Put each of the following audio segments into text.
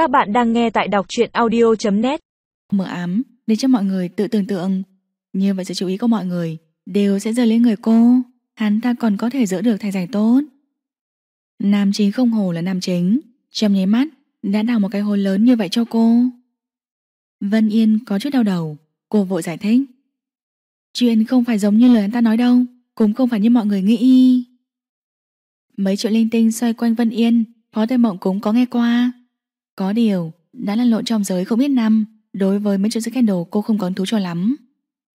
Các bạn đang nghe tại đọc truyện audio.net Mở ám, để cho mọi người tự tưởng tượng. Như vậy sự chú ý của mọi người Đều sẽ rơi lên người cô. Hắn ta còn có thể giữ được thành giải tốt. Nam chính không hồ là nam chính, Trong nháy mắt Đã đào một cái hố lớn như vậy cho cô. Vân Yên có chút đau đầu, Cô vội giải thích. Chuyện không phải giống như lời hắn ta nói đâu, Cũng không phải như mọi người nghĩ. Mấy chuyện linh tinh xoay quanh Vân Yên, Phó Tây Mộng cũng có nghe qua. Có điều Đã lăn lộn trong giới không biết năm Đối với mấy chuyện scandal cô không có hứng thú cho lắm.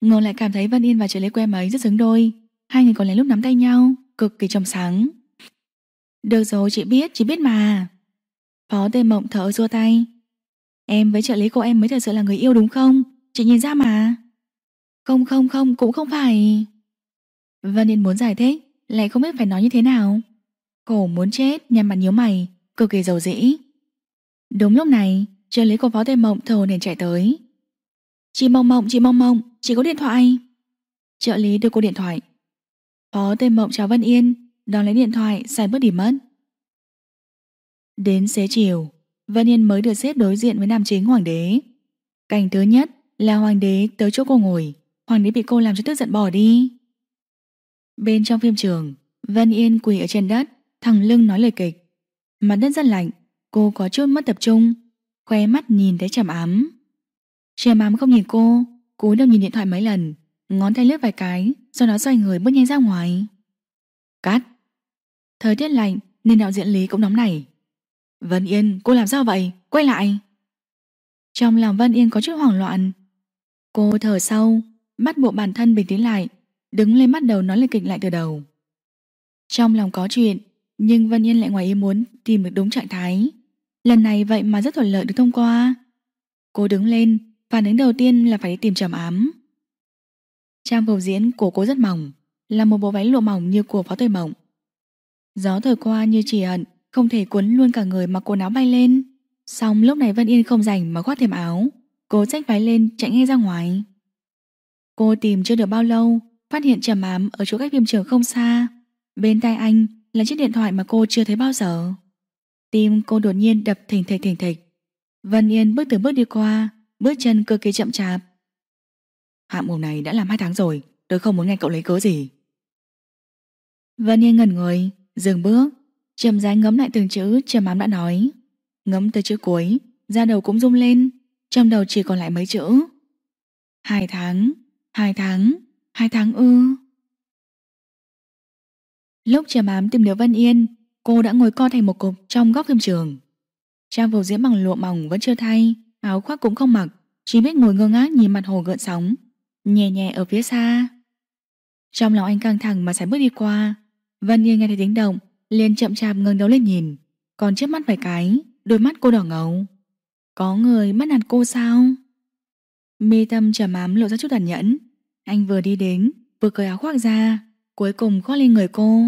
Ngô lại cảm thấy Vân Yên và Triệu Lê Quê ấy rất xứng đôi Hai người còn lén lúc nắm tay nhau Cực kỳ trong sáng. Được rồi chị biết, chị biết mà. Phó tê Mộng thở xua tay. Em với trợ lý cô em mới thật sự là người yêu đúng không? Chị nhìn ra mà. Không không không cũng không phải. Vân Yên muốn giải thích Lại không biết phải nói như thế nào. Cổ muốn chết nhằm mặt nhíu mày Cực kỳ dầu dĩ. Đúng lúc này trợ lý của phó tề mộng thờ nên chạy tới. Chị mộng mộng chị mộng mộng Chị có điện thoại. Trợ lý đưa cô điện thoại. Phó tề mộng chào Vân Yên Đón lấy điện thoại xài bước đi mất. Đến xế chiều Vân Yên mới được xếp đối diện với nam chính hoàng đế. Cảnh thứ nhất là hoàng đế tới chỗ cô ngồi Hoàng đế bị cô làm cho tức giận bỏ đi. Bên trong phim trường Vân Yên quỳ ở trên đất thẳng lưng nói lời kịch. Mặt đất rất lạnh, cô có chút mất tập trung, khoe mắt nhìn thấy trầm ám. Trầm ám không nhìn cô, cúi đầu nhìn điện thoại mấy lần, ngón tay lướt vài cái, sau đó xoay người bước nhanh ra ngoài. Cắt. Thời tiết lạnh nên đạo diễn Lý cũng nóng nảy. Vân Yên, cô làm sao vậy? Quay lại. Trong lòng Vân Yên có chút hoảng loạn. Cô thở sâu, bắt buộc bản thân bình tĩnh lại, đứng lên bắt đầu nói lời kịch lại từ đầu. Trong lòng có chuyện, nhưng Vân Yên lại ngoài ý muốn tìm được đúng trạng thái. Lần này vậy mà rất thuận lợi được thông qua. Cô đứng lên, phản ứng đầu tiên là phải đi tìm trầm ám. Trang phục diễn của cô rất mỏng, là một bộ váy lụa mỏng như của Phó tuổi Mộng. Gió thổi qua như chỉ hận, không thể cuốn luôn cả người mặc quần áo bay lên. Xong lúc này Vân Yên không rảnh mà khoác thêm áo, cô xách váy lên chạy ngay ra ngoài. Cô tìm chưa được bao lâu, phát hiện trầm ám ở chỗ cách phim trường không xa. Bên tay anh là chiếc điện thoại mà cô chưa thấy bao giờ. Tim cô đột nhiên đập thình thịch thình thịch. Vân Yên bước từ bước đi qua, bước chân cực kỳ chậm chạp. Hạng mục này đã làm hai tháng rồi, tôi không muốn nghe cậu lấy cớ gì. Vân Yên ngẩn người, dừng bước, chậm rãi ngấm lại từng chữ trầm ám đã nói. Ngấm tới chữ cuối, da đầu cũng rung lên, trong đầu chỉ còn lại mấy chữ. Hai tháng, hai tháng, hai tháng ư. Lúc trầm ám tìm được Vân Yên, cô đã ngồi co thành một cục trong góc phim trường. Trang phục diễn bằng lụa mỏng vẫn chưa thay, áo khoác cũng không mặc, chỉ biết ngồi ngơ ngác nhìn mặt hồ gợn sóng, nhẹ nhẹ ở phía xa. Trong lòng anh căng thẳng mà sải bước đi qua, Vân Yên nghe thấy tiếng động, liền chậm chạp ngẩng đầu lên nhìn, còn trước mắt vài cái, đôi mắt cô đỏ ngầu. Có người bắt nạt cô sao? Mi tâm trầm ám lộ ra chút tàn nhẫn, anh vừa đi đến, vừa cởi áo khoác ra, cuối cùng khoác lên người cô.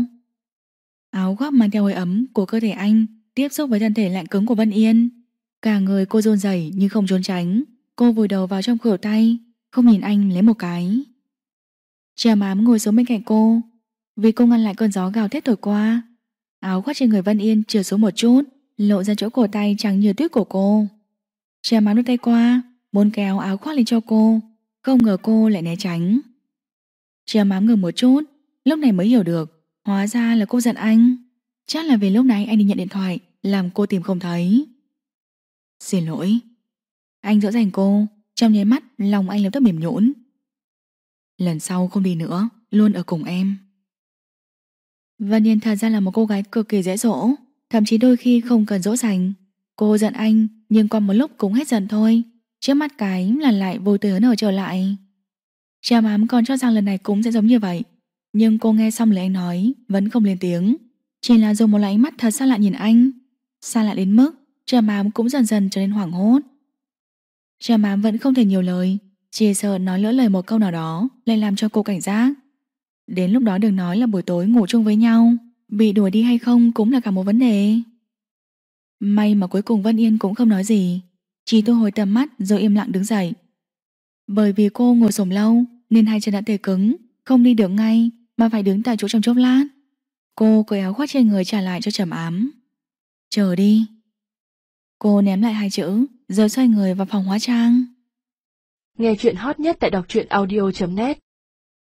Áo khoác mang theo hơi ấm của cơ thể anh tiếp xúc với thân thể lạnh cứng của Vân Yên. Cả người cô rôn rẩy nhưng không trốn tránh. Cô vùi đầu vào trong khử tay, không nhìn anh lấy một cái. Trà mám ngồi xuống bên cạnh cô, vì cô ngăn lại cơn gió gào thét thổi qua. Áo khoác trên người Vân Yên trượt xuống một chút, lộ ra chỗ cổ tay trắng như tuyết của cô. Trà mám đưa tay qua, muốn kéo áo khoác lên cho cô, không ngờ cô lại né tránh. Trà mám ngừng một chút, Lúc này mới hiểu được Hóa ra là cô giận anh. Chắc là vì lúc này anh đi nhận điện thoại, Làm cô tìm không thấy. Xin lỗi. Anh dỗ dành cô, Trong nháy mắt, lòng anh lập tức mềm nhũn. Lần sau không đi nữa, Luôn ở cùng em. Vân Yên thật ra là một cô gái cực kỳ dễ dỗ, Thậm chí đôi khi không cần dỗ dành. Cô giận anh, Nhưng qua một lúc cũng hết giận thôi. Trước mắt cái là lại vô tư hớn hở trở lại. Cha mám còn cho rằng lần này cũng sẽ giống như vậy nhưng cô nghe xong lời anh nói, Vẫn không lên tiếng. Chỉ là dùng một loại ánh mắt thật xa lạ nhìn anh. Xa lạ đến mức Trà mám cũng dần dần trở nên hoảng hốt. Trà mám vẫn không thể nhiều lời, Chỉ sợ nói lỡ lời một câu nào đó Lại làm cho cô cảnh giác. Đến lúc đó đừng nói là buổi tối ngủ chung với nhau, Bị đuổi đi hay không cũng là cả một vấn đề. May mà cuối cùng Vân Yên cũng không nói gì, Chỉ tôi hồi tầm mắt rồi im lặng đứng dậy. Bởi vì cô ngồi sổm lâu, Nên hai chân đã tê cứng, Không đi được ngay mà phải đứng tại chỗ trong chốc lát. Cô cởi áo khoác trên người trả lại cho trầm ám. Chờ đi. Cô ném lại hai chữ, rồi xoay người vào phòng hóa trang. Nghe chuyện hot nhất tại đọc truyện audio.net